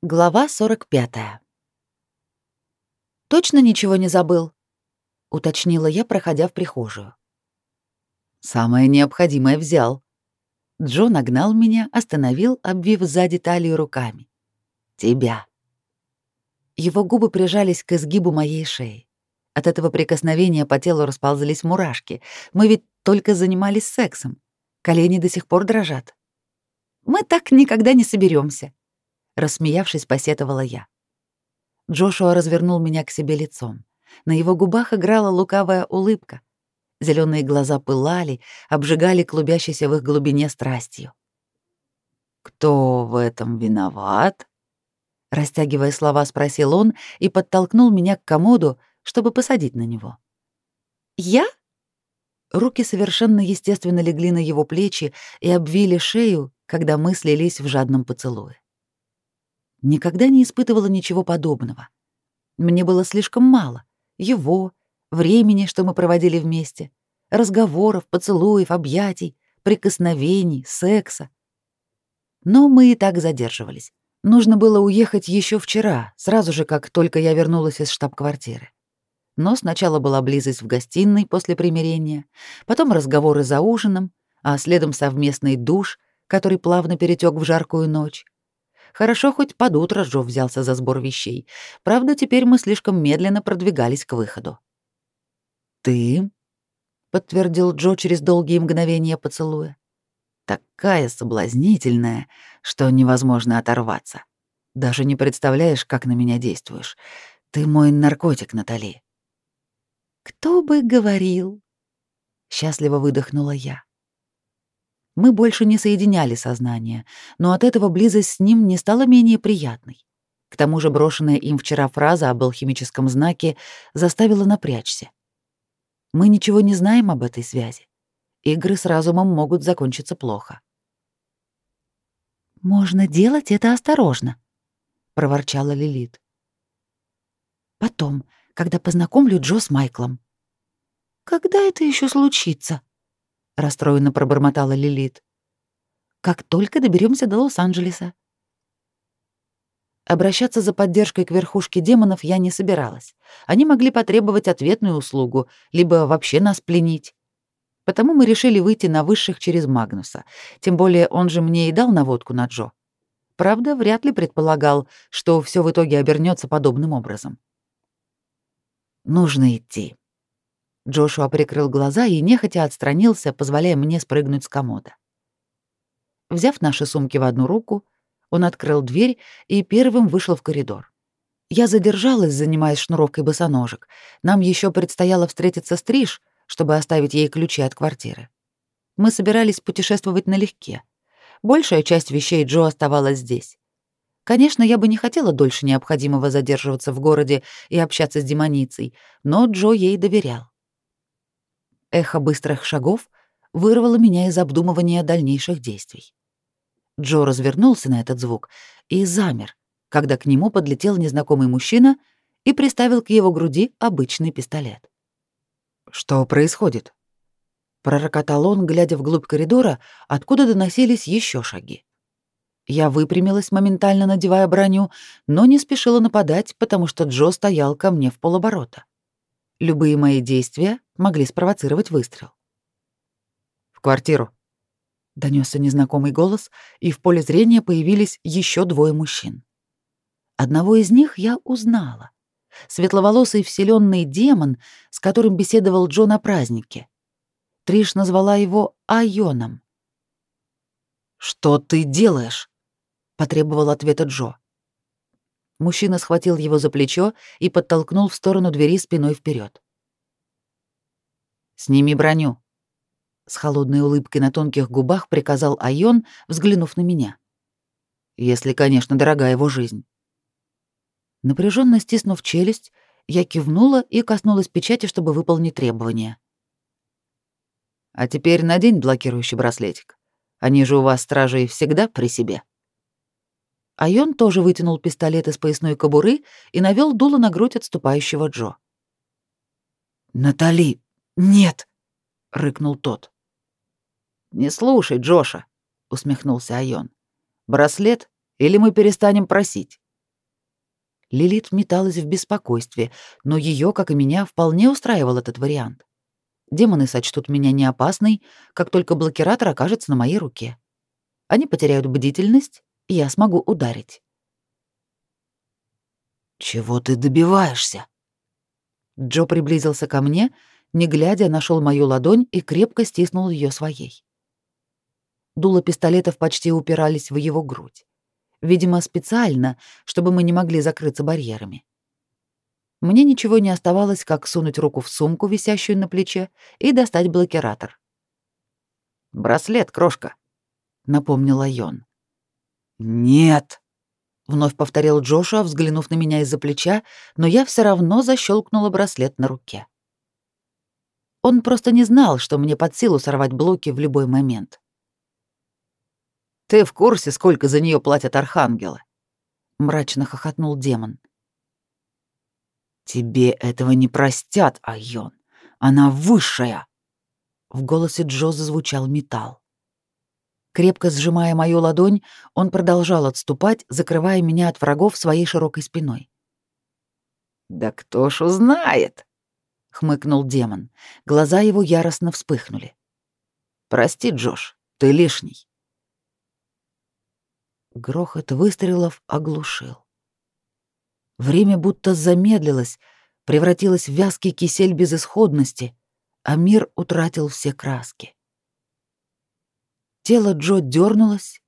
Глава 45. «Точно ничего не забыл?» — уточнила я, проходя в прихожую. «Самое необходимое взял». Джо нагнал меня, остановил, обвив сзади талию руками. «Тебя». Его губы прижались к изгибу моей шеи. От этого прикосновения по телу расползались мурашки. Мы ведь только занимались сексом. Колени до сих пор дрожат. «Мы так никогда не соберемся, рассмеявшись, посетовала я. Джошуа развернул меня к себе лицом. На его губах играла лукавая улыбка. Зеленые глаза пылали, обжигали клубящейся в их глубине страстью. «Кто в этом виноват?» Растягивая слова, спросил он и подтолкнул меня к комоду, чтобы посадить на него. «Я?» Руки совершенно естественно легли на его плечи и обвили шею, когда мы слились в жадном поцелуе. Никогда не испытывала ничего подобного. Мне было слишком мало. Его, времени, что мы проводили вместе, разговоров, поцелуев, объятий, прикосновений, секса. Но мы и так задерживались. Нужно было уехать еще вчера, сразу же, как только я вернулась из штаб-квартиры. Но сначала была близость в гостиной после примирения, потом разговоры за ужином, а следом совместный душ, который плавно перетек в жаркую ночь. Хорошо, хоть под утро Джо взялся за сбор вещей. Правда, теперь мы слишком медленно продвигались к выходу. «Ты?» — подтвердил Джо через долгие мгновения поцелуя. «Такая соблазнительная, что невозможно оторваться. Даже не представляешь, как на меня действуешь. Ты мой наркотик, Натали». «Кто бы говорил?» — счастливо выдохнула я. Мы больше не соединяли сознание, но от этого близость с ним не стала менее приятной. К тому же брошенная им вчера фраза об алхимическом знаке заставила напрячься. Мы ничего не знаем об этой связи. Игры с разумом могут закончиться плохо. «Можно делать это осторожно», — проворчала Лилит. «Потом, когда познакомлю Джо с Майклом». «Когда это еще случится?» Расстроенно пробормотала Лилит. Как только доберемся до Лос-Анджелеса. Обращаться за поддержкой к верхушке демонов я не собиралась. Они могли потребовать ответную услугу, либо вообще нас пленить. Потому мы решили выйти на высших через Магнуса. Тем более он же мне и дал наводку на Джо. Правда, вряд ли предполагал, что все в итоге обернется подобным образом. Нужно идти. Джошуа прикрыл глаза и нехотя отстранился, позволяя мне спрыгнуть с комода. Взяв наши сумки в одну руку, он открыл дверь и первым вышел в коридор. Я задержалась, занимаясь шнуровкой босоножек. Нам еще предстояло встретиться с Триш, чтобы оставить ей ключи от квартиры. Мы собирались путешествовать налегке. Большая часть вещей Джо оставалась здесь. Конечно, я бы не хотела дольше необходимого задерживаться в городе и общаться с демоницей, но Джо ей доверял. Эхо быстрых шагов вырвало меня из обдумывания дальнейших действий. Джо развернулся на этот звук и замер, когда к нему подлетел незнакомый мужчина и приставил к его груди обычный пистолет. «Что происходит?» Пророкотал он, глядя вглубь коридора, откуда доносились еще шаги. Я выпрямилась, моментально надевая броню, но не спешила нападать, потому что Джо стоял ко мне в полоборота. Любые мои действия могли спровоцировать выстрел. «В квартиру», — донесся незнакомый голос, и в поле зрения появились еще двое мужчин. Одного из них я узнала. Светловолосый вселенный демон, с которым беседовал Джо на празднике. Триш назвала его Айоном. «Что ты делаешь?» — потребовал ответа Джо. Мужчина схватил его за плечо и подтолкнул в сторону двери спиной вперед. «Сними броню», — с холодной улыбкой на тонких губах приказал Айон, взглянув на меня. «Если, конечно, дорога его жизнь». Напряженно стиснув челюсть, я кивнула и коснулась печати, чтобы выполнить требования. «А теперь надень блокирующий браслетик. Они же у вас, стражей, всегда при себе». Айон тоже вытянул пистолет из поясной кобуры и навел дуло на грудь отступающего Джо. «Натали, нет!» — рыкнул тот. «Не слушай, Джоша», — усмехнулся Айон. «Браслет, или мы перестанем просить. Лилит металась в беспокойстве, но ее, как и меня, вполне устраивал этот вариант. Демоны сочтут меня неопасной, как только блокиратор окажется на моей руке. Они потеряют бдительность, и я смогу ударить. «Чего ты добиваешься?» Джо приблизился ко мне, не глядя, нашел мою ладонь и крепко стиснул ее своей. Дуло пистолетов почти упирались в его грудь. Видимо, специально, чтобы мы не могли закрыться барьерами. Мне ничего не оставалось, как сунуть руку в сумку, висящую на плече, и достать блокиратор. «Браслет, крошка», — напомнила Йон. «Нет», — вновь повторил Джошуа, взглянув на меня из-за плеча, но я все равно защелкнула браслет на руке. Он просто не знал, что мне под силу сорвать блоки в любой момент. «Ты в курсе, сколько за нее платят архангелы?» — мрачно хохотнул демон. «Тебе этого не простят, Айон. Она высшая!» В голосе Джо зазвучал металл. Крепко сжимая мою ладонь, он продолжал отступать, закрывая меня от врагов своей широкой спиной. «Да кто ж узнает?» — хмыкнул демон. Глаза его яростно вспыхнули. «Прости, Джош, ты лишний». Грохот выстрелов оглушил. Время будто замедлилось, превратилось в вязкий кисель безысходности, а мир утратил все краски. Тело Джо дернулось,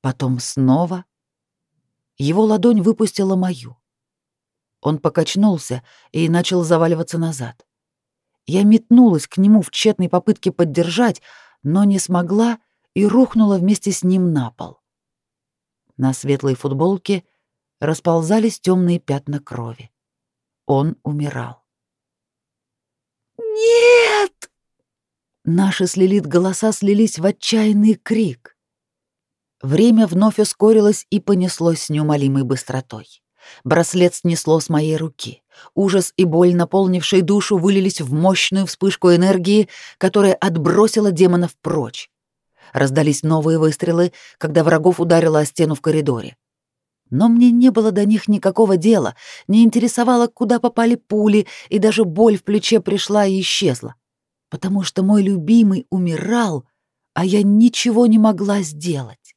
потом снова. Его ладонь выпустила мою. Он покачнулся и начал заваливаться назад. Я метнулась к нему в тщетной попытке поддержать, но не смогла и рухнула вместе с ним на пол. На светлой футболке расползались темные пятна крови. Он умирал. «Нет!» Наши с Лилит голоса слились в отчаянный крик. Время вновь ускорилось и понеслось с неумолимой быстротой. Браслет снесло с моей руки. Ужас и боль, наполнившие душу, вылились в мощную вспышку энергии, которая отбросила демонов прочь. Раздались новые выстрелы, когда врагов ударило о стену в коридоре. Но мне не было до них никакого дела, не интересовало, куда попали пули, и даже боль в плече пришла и исчезла. Потому что мой любимый умирал, а я ничего не могла сделать.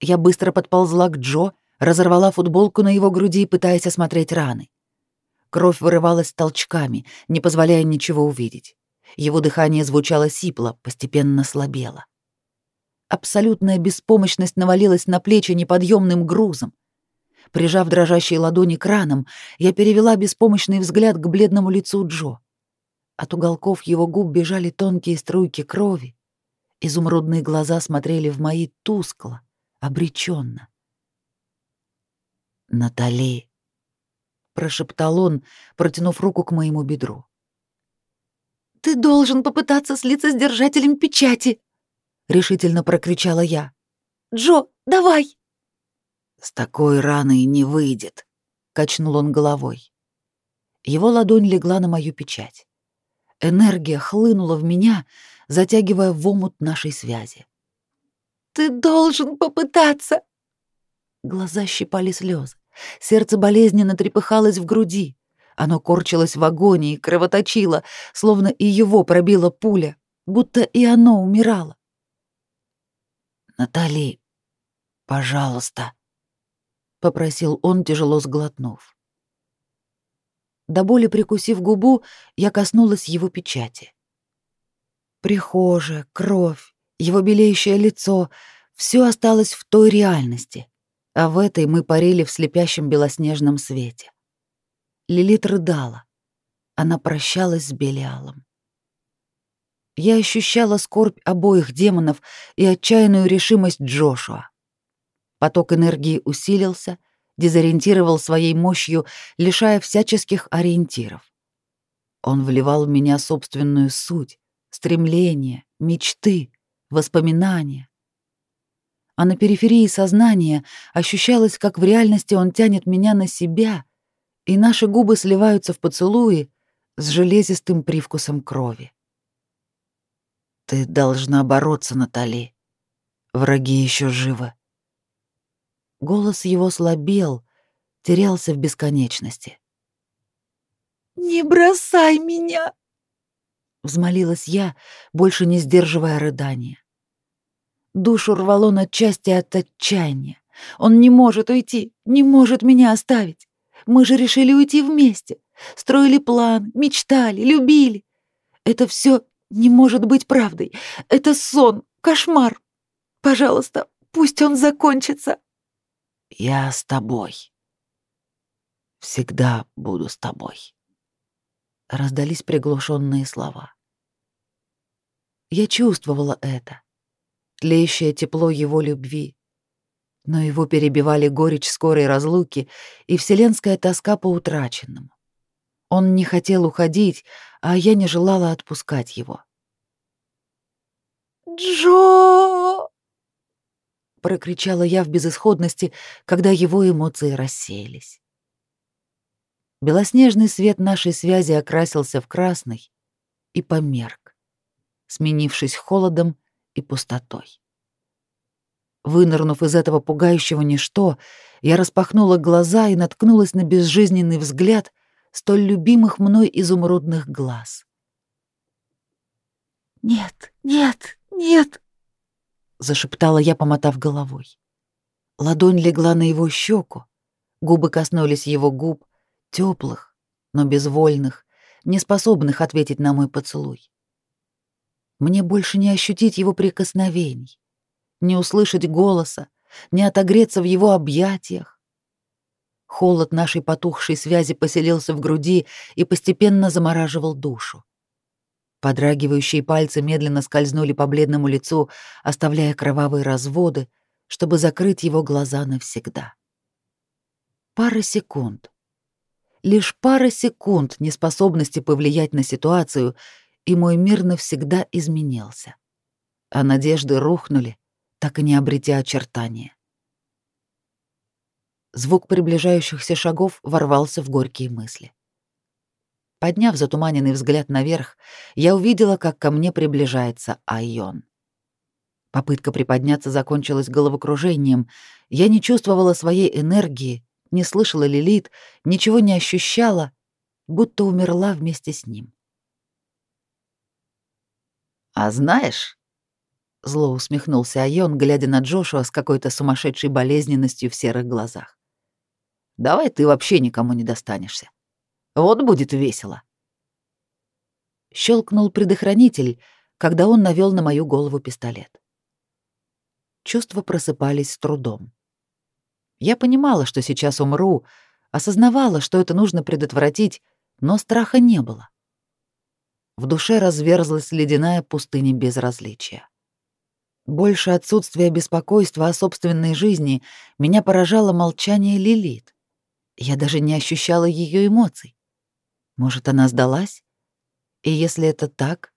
Я быстро подползла к Джо, разорвала футболку на его груди, пытаясь осмотреть раны. Кровь вырывалась толчками, не позволяя ничего увидеть. Его дыхание звучало сипло, постепенно слабело. Абсолютная беспомощность навалилась на плечи неподъемным грузом. Прижав дрожащие ладони к ранам, я перевела беспомощный взгляд к бледному лицу Джо. От уголков его губ бежали тонкие струйки крови. Изумрудные глаза смотрели в мои тускло, обреченно. «Натали», — прошептал он, протянув руку к моему бедру. «Ты должен попытаться слиться с держателем печати», — решительно прокричала я. «Джо, давай!» «С такой раной не выйдет», — качнул он головой. Его ладонь легла на мою печать. Энергия хлынула в меня, затягивая в омут нашей связи. «Ты должен попытаться!» Глаза щипали слезы. Сердце болезненно трепыхалось в груди. Оно корчилось в агонии, кровоточило, словно и его пробила пуля, будто и оно умирало. «Натали, пожалуйста», — попросил он, тяжело сглотнув. До боли прикусив губу, я коснулась его печати. Прихожая, кровь, его белеющее лицо — все осталось в той реальности, а в этой мы парили в слепящем белоснежном свете. Лилит рыдала. Она прощалась с Белиалом. Я ощущала скорбь обоих демонов и отчаянную решимость Джошуа. Поток энергии усилился, дезориентировал своей мощью, лишая всяческих ориентиров. Он вливал в меня собственную суть, стремления, мечты, воспоминания а на периферии сознания ощущалось, как в реальности он тянет меня на себя, и наши губы сливаются в поцелуи с железистым привкусом крови. «Ты должна бороться, Натали. Враги еще живы». Голос его слабел, терялся в бесконечности. «Не бросай меня!» — взмолилась я, больше не сдерживая рыдания. Душу рвало на части от отчаяния. Он не может уйти, не может меня оставить. Мы же решили уйти вместе. Строили план, мечтали, любили. Это все не может быть правдой. Это сон, кошмар. Пожалуйста, пусть он закончится. Я с тобой. Всегда буду с тобой. Раздались приглушенные слова. Я чувствовала это. Тлеющее тепло его любви. Но его перебивали горечь скорой разлуки и вселенская тоска по утраченному. Он не хотел уходить, а я не желала отпускать его. «Джо!» — прокричала я в безысходности, когда его эмоции рассеялись. Белоснежный свет нашей связи окрасился в красный и померк, сменившись холодом и пустотой. Вынырнув из этого пугающего ничто, я распахнула глаза и наткнулась на безжизненный взгляд столь любимых мной изумрудных глаз. «Нет, нет, нет!» — зашептала я, помотав головой. Ладонь легла на его щеку, губы коснулись его губ, теплых, но безвольных, неспособных ответить на мой поцелуй. Мне больше не ощутить его прикосновений, не услышать голоса, не отогреться в его объятиях. Холод нашей потухшей связи поселился в груди и постепенно замораживал душу. Подрагивающие пальцы медленно скользнули по бледному лицу, оставляя кровавые разводы, чтобы закрыть его глаза навсегда. Пара секунд. Лишь пара секунд неспособности повлиять на ситуацию, и мой мир навсегда изменился. А надежды рухнули, так и не обретя очертания. Звук приближающихся шагов ворвался в горькие мысли. Подняв затуманенный взгляд наверх, я увидела, как ко мне приближается Айон. Попытка приподняться закончилась головокружением. Я не чувствовала своей энергии, не слышала Лилит, ничего не ощущала, будто умерла вместе с ним. «А знаешь...» — зло усмехнулся Айон, глядя на Джошуа с какой-то сумасшедшей болезненностью в серых глазах. «Давай ты вообще никому не достанешься. Вот будет весело. Щелкнул предохранитель, когда он навел на мою голову пистолет. Чувства просыпались с трудом. Я понимала, что сейчас умру, осознавала, что это нужно предотвратить, но страха не было. В душе разверзлась ледяная пустыня безразличия. Больше отсутствия беспокойства о собственной жизни меня поражало молчание Лилит. Я даже не ощущала ее эмоций. Может, она сдалась? И если это так,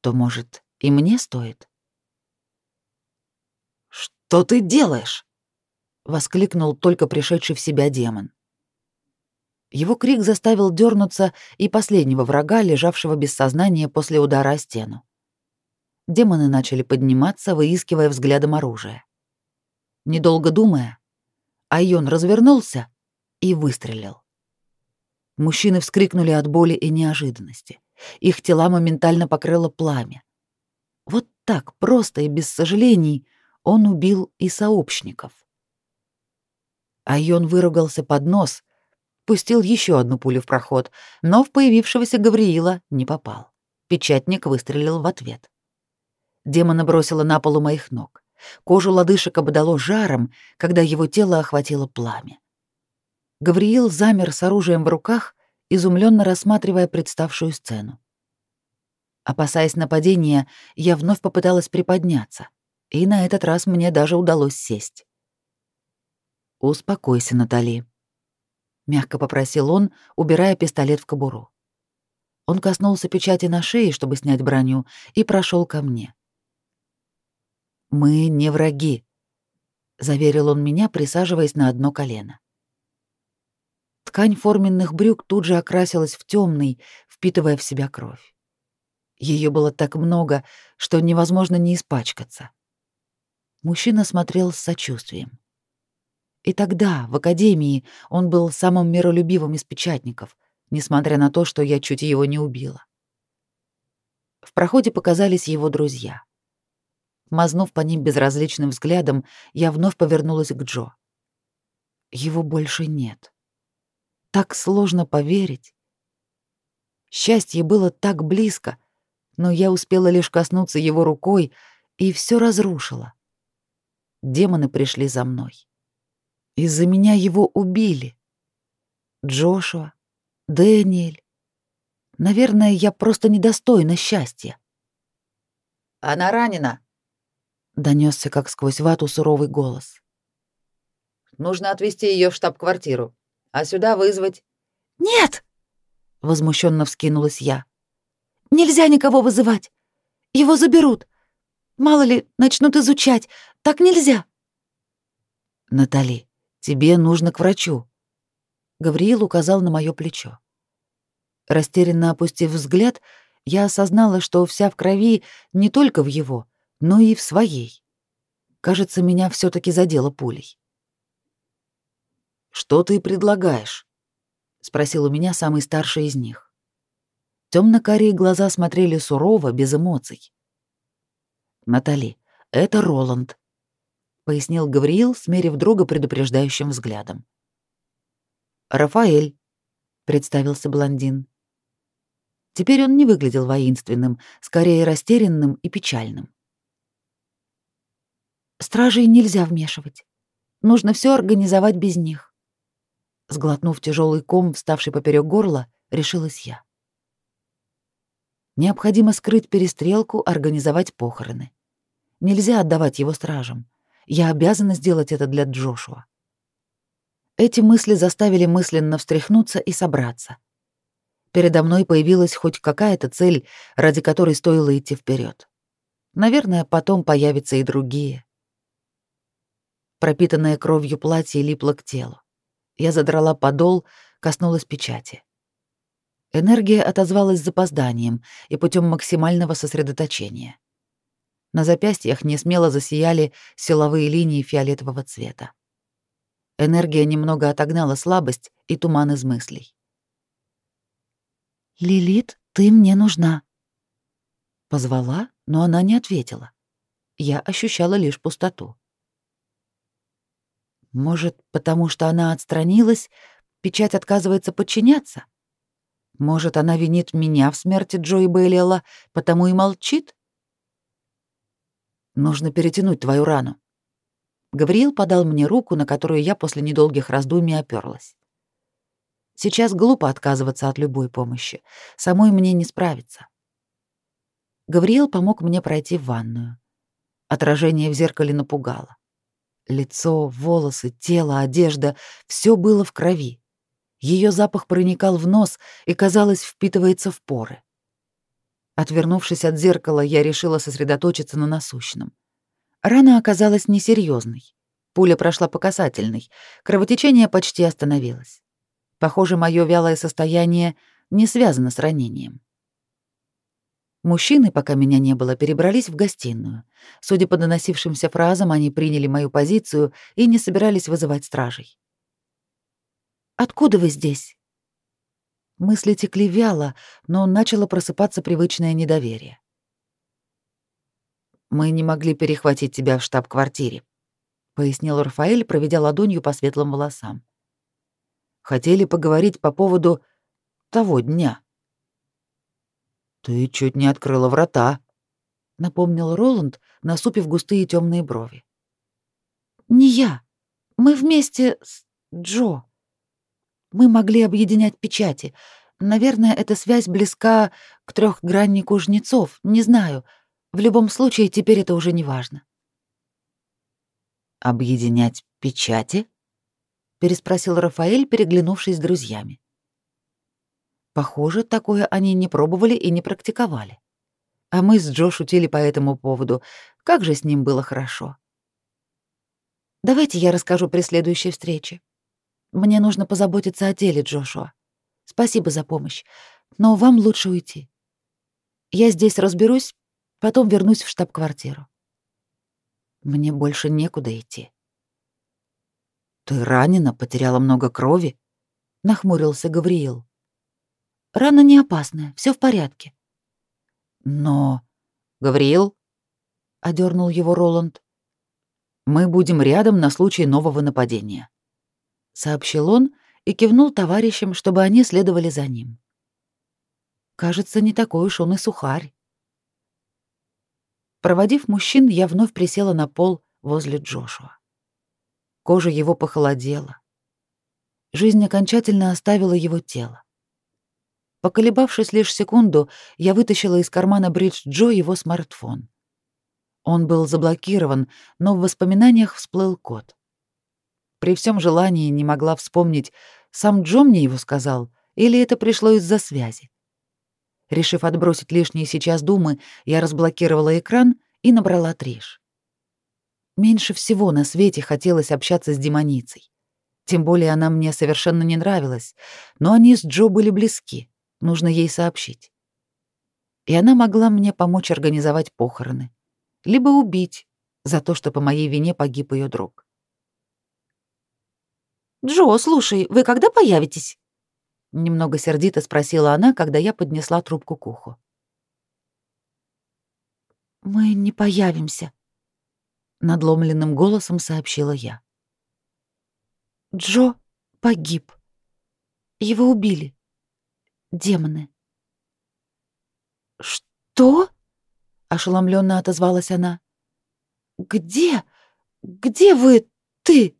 то, может, и мне стоит? «Что ты делаешь?» — воскликнул только пришедший в себя демон. Его крик заставил дернуться и последнего врага, лежавшего без сознания после удара о стену. Демоны начали подниматься, выискивая взглядом оружие. Недолго думая, Айон развернулся и выстрелил. Мужчины вскрикнули от боли и неожиданности. Их тела моментально покрыло пламя. Вот так, просто и без сожалений, он убил и сообщников. Айон выругался под нос, пустил еще одну пулю в проход, но в появившегося Гавриила не попал. Печатник выстрелил в ответ. Демона бросило на полу моих ног. Кожу лодыжек обдало жаром, когда его тело охватило пламя. Гавриил замер с оружием в руках, изумленно рассматривая представшую сцену. Опасаясь нападения, я вновь попыталась приподняться, и на этот раз мне даже удалось сесть. «Успокойся, Натали», — мягко попросил он, убирая пистолет в кобуру. Он коснулся печати на шее, чтобы снять броню, и прошел ко мне. «Мы не враги», — заверил он меня, присаживаясь на одно колено. Ткань форменных брюк тут же окрасилась в темный, впитывая в себя кровь. Ее было так много, что невозможно не испачкаться. Мужчина смотрел с сочувствием. И тогда, в академии, он был самым миролюбивым из печатников, несмотря на то, что я чуть его не убила. В проходе показались его друзья. Мазнув по ним безразличным взглядом, я вновь повернулась к Джо. Его больше нет. Так сложно поверить. Счастье было так близко, но я успела лишь коснуться его рукой, и все разрушила. Демоны пришли за мной. Из-за меня его убили. Джошуа, Дэниэль. Наверное, я просто недостойна счастья. Она ранена, донесся как сквозь вату суровый голос. Нужно отвезти ее в штаб-квартиру, а сюда вызвать. Нет! возмущенно вскинулась я. Нельзя никого вызывать. Его заберут. Мало ли, начнут изучать. Так нельзя. Натали, тебе нужно к врачу. Гавриил указал на мое плечо. Растерянно опустив взгляд, я осознала, что вся в крови не только в его, но и в своей. Кажется, меня все таки задело пулей. «Что ты предлагаешь?» — спросил у меня самый старший из них. Темно-карие глаза смотрели сурово, без эмоций. «Натали, это Роланд», — пояснил Гавриил, смерив друга предупреждающим взглядом. «Рафаэль», — представился блондин. Теперь он не выглядел воинственным, скорее растерянным и печальным. «Стражей нельзя вмешивать. Нужно все организовать без них. Сглотнув тяжелый ком, вставший поперек горла, решилась я. Необходимо скрыть перестрелку, организовать похороны. Нельзя отдавать его стражам. Я обязана сделать это для Джошуа. Эти мысли заставили мысленно встряхнуться и собраться. Передо мной появилась хоть какая-то цель, ради которой стоило идти вперед. Наверное, потом появятся и другие. Пропитанное кровью платье липло к телу. Я задрала подол, коснулась печати. Энергия отозвалась запозданием и путем максимального сосредоточения. На запястьях несмело засияли силовые линии фиолетового цвета. Энергия немного отогнала слабость и туман из мыслей. «Лилит, ты мне нужна». Позвала, но она не ответила. Я ощущала лишь пустоту. Может, потому что она отстранилась, печать отказывается подчиняться? Может, она винит меня в смерти Джои Бейлиэла, потому и молчит? Нужно перетянуть твою рану. Гавриил подал мне руку, на которую я после недолгих раздумий оперлась. Сейчас глупо отказываться от любой помощи. Самой мне не справиться. Гавриил помог мне пройти в ванную. Отражение в зеркале напугало. Лицо, волосы, тело, одежда — все было в крови. Ее запах проникал в нос и, казалось, впитывается в поры. Отвернувшись от зеркала, я решила сосредоточиться на насущном. Рана оказалась несерьезной. Пуля прошла по касательной, кровотечение почти остановилось. Похоже, мое вялое состояние не связано с ранением. Мужчины, пока меня не было, перебрались в гостиную. Судя по доносившимся фразам, они приняли мою позицию и не собирались вызывать стражей. «Откуда вы здесь?» Мысли текли вяло, но начало просыпаться привычное недоверие. «Мы не могли перехватить тебя в штаб-квартире», — пояснил Рафаэль, проведя ладонью по светлым волосам. «Хотели поговорить по поводу того дня». «Ты чуть не открыла врата», — напомнил Роланд, насупив густые темные брови. «Не я. Мы вместе с Джо. Мы могли объединять печати. Наверное, эта связь близка к трехграннику жнецов, не знаю. В любом случае, теперь это уже не важно». «Объединять печати?» — переспросил Рафаэль, переглянувшись с друзьями. Похоже, такое они не пробовали и не практиковали. А мы с Джо шутили по этому поводу. Как же с ним было хорошо. Давайте я расскажу при следующей встрече. Мне нужно позаботиться о теле Джошуа. Спасибо за помощь, но вам лучше уйти. Я здесь разберусь, потом вернусь в штаб-квартиру. Мне больше некуда идти. «Ты ранена, потеряла много крови?» — нахмурился Гавриил. «Рана не опасная, все в порядке». «Но...» «Гавриил?» — одернул его Роланд. «Мы будем рядом на случай нового нападения», — сообщил он и кивнул товарищам, чтобы они следовали за ним. Кажется, не такой уж он и сухарь. Проводив мужчин, я вновь присела на пол возле Джошуа. Кожа его похолодела. Жизнь окончательно оставила его тело. Поколебавшись лишь секунду, я вытащила из кармана бридж Джо его смартфон. Он был заблокирован, но в воспоминаниях всплыл код. При всем желании не могла вспомнить, сам Джо мне его сказал, или это пришло из-за связи. Решив отбросить лишние сейчас думы, я разблокировала экран и набрала Триш. Меньше всего на свете хотелось общаться с демоницей. Тем более она мне совершенно не нравилась, но они с Джо были близки, нужно ей сообщить. И она могла мне помочь организовать похороны, либо убить за то, что по моей вине погиб ее друг. «Джо, слушай, вы когда появитесь?» Немного сердито спросила она, когда я поднесла трубку к уху. «Мы не появимся», — надломленным голосом сообщила я. «Джо погиб. Его убили. Демоны». «Что?» — ошеломленно отозвалась она. «Где? Где вы? Ты?»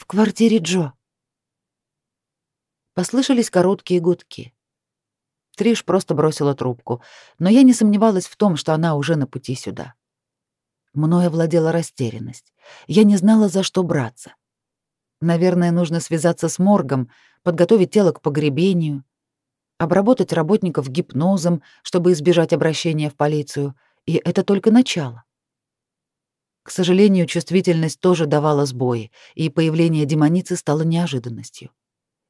«В квартире Джо», Послышались короткие гудки. Триш просто бросила трубку, но я не сомневалась в том, что она уже на пути сюда. Мною овладела растерянность. Я не знала, за что браться. Наверное, нужно связаться с моргом, подготовить тело к погребению, обработать работников гипнозом, чтобы избежать обращения в полицию, и это только начало. К сожалению, чувствительность тоже давала сбои, и появление демоницы стало неожиданностью.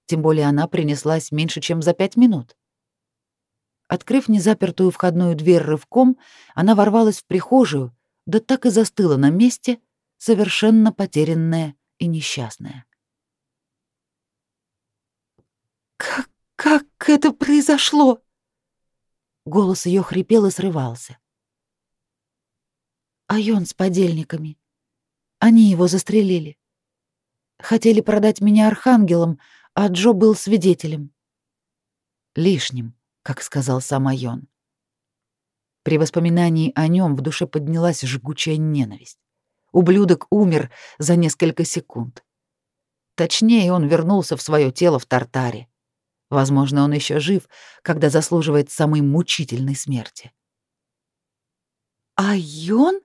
Тем более она принеслась меньше, чем за пять минут. Открыв незапертую входную дверь рывком, она ворвалась в прихожую, да так и застыла на месте, совершенно потерянная и несчастная. «Как, как это произошло?» Голос ее хрипел и срывался. «Айон с подельниками. Они его застрелили. Хотели продать меня архангелам, а Джо был свидетелем. Лишним, как сказал сам Айон. При воспоминании о нем в душе поднялась жгучая ненависть. Ублюдок умер за несколько секунд. Точнее, он вернулся в свое тело в Тартаре. Возможно, он еще жив, когда заслуживает самой мучительной смерти. «Айон?»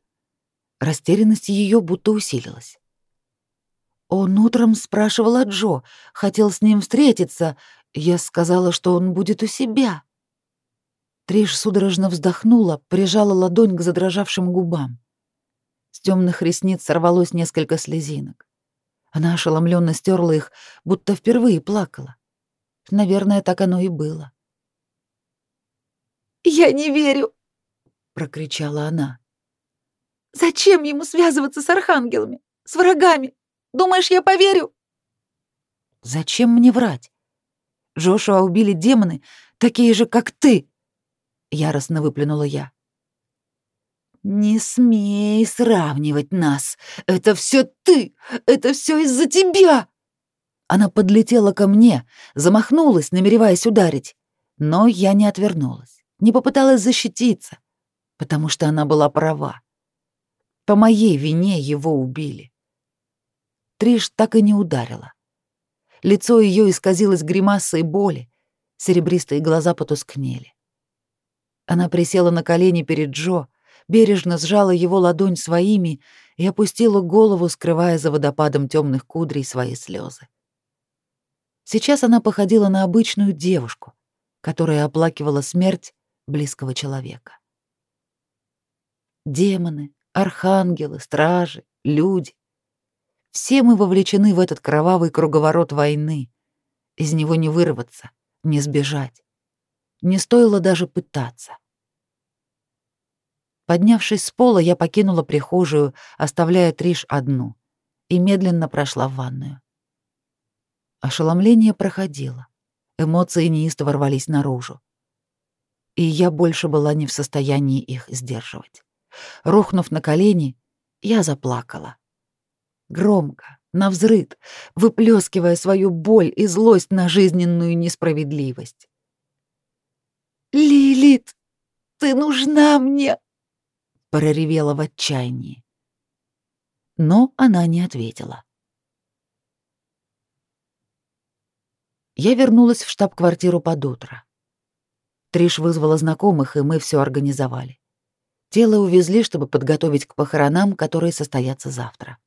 Растерянность ее будто усилилась. Он утром спрашивал о Джо, хотел с ним встретиться. Я сказала, что он будет у себя. Триш судорожно вздохнула, прижала ладонь к задрожавшим губам. С темных ресниц сорвалось несколько слезинок. Она ошеломленно стерла их, будто впервые плакала. Наверное, так оно и было. «Я не верю!» — прокричала она. «Зачем ему связываться с архангелами, с врагами? Думаешь, я поверю?» «Зачем мне врать? Джошуа убили демоны, такие же, как ты!» Яростно выплюнула я. «Не смей сравнивать нас! Это все ты! Это все из-за тебя!» Она подлетела ко мне, замахнулась, намереваясь ударить. Но я не отвернулась, не попыталась защититься, потому что она была права. По моей вине его убили. Триш так и не ударила. Лицо ее исказилось гримасой боли, серебристые глаза потускнели. Она присела на колени перед Джо, бережно сжала его ладонь своими и опустила голову, скрывая за водопадом темных кудрей свои слезы. Сейчас она походила на обычную девушку, которая оплакивала смерть близкого человека. Демоны, архангелы, стражи, люди все мы вовлечены в этот кровавый круговорот войны. Из него не вырваться, не сбежать. Не стоило даже пытаться. Поднявшись с пола, я покинула прихожую, оставляя Триш одну, и медленно прошла в ванную. Ошеломление проходило, эмоции неистово ворвались наружу. И я больше была не в состоянии их сдерживать. Рухнув на колени, я заплакала. Громко, навзрыд, выплескивая свою боль и злость на жизненную несправедливость. «Лилит, ты нужна мне!» — проревела в отчаянии. Но она не ответила. Я вернулась в штаб-квартиру под утро. Триш вызвала знакомых, и мы все организовали. Тело увезли, чтобы подготовить к похоронам, которые состоятся завтра.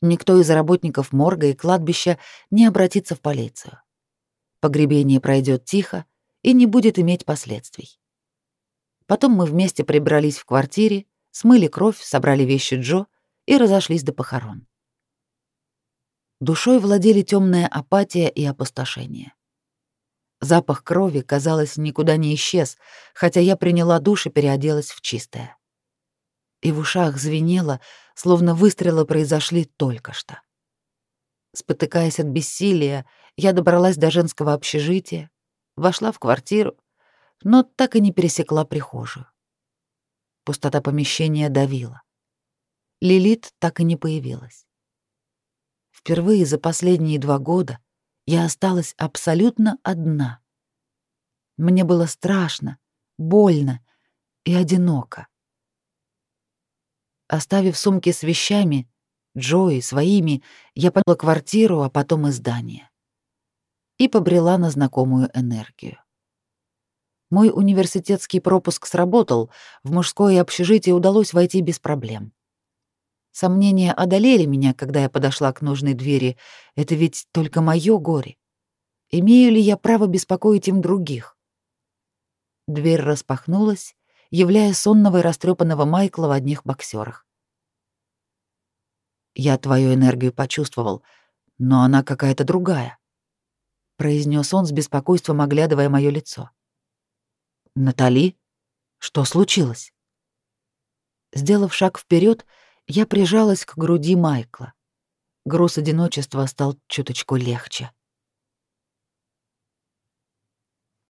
Никто из работников морга и кладбища не обратится в полицию. Погребение пройдет тихо и не будет иметь последствий. Потом мы вместе прибрались в квартире, смыли кровь, собрали вещи Джо и разошлись до похорон. Душой владели темная апатия и опустошение. Запах крови, казалось, никуда не исчез, хотя я приняла душ и переоделась в чистое. И в ушах звенело, словно выстрелы произошли только что. Спотыкаясь от бессилия, я добралась до женского общежития, вошла в квартиру, но так и не пересекла прихожую. Пустота помещения давила. Лилит так и не появилась. Впервые за последние два года я осталась абсолютно одна. Мне было страшно, больно и одиноко. Оставив сумки с вещами, Джои, своими, я подала квартиру, а потом и здание. И побрела на знакомую энергию. Мой университетский пропуск сработал, в мужское общежитие удалось войти без проблем. Сомнения одолели меня, когда я подошла к нужной двери. Это ведь только моё горе. Имею ли я право беспокоить им других? Дверь распахнулась, являя сонного и растрепанного Майкла в одних боксерах. «Я твою энергию почувствовал, но она какая-то другая», — произнес он с беспокойством, оглядывая мое лицо. «Натали, что случилось?» Сделав шаг вперед, я прижалась к груди Майкла. Груз одиночества стал чуточку легче.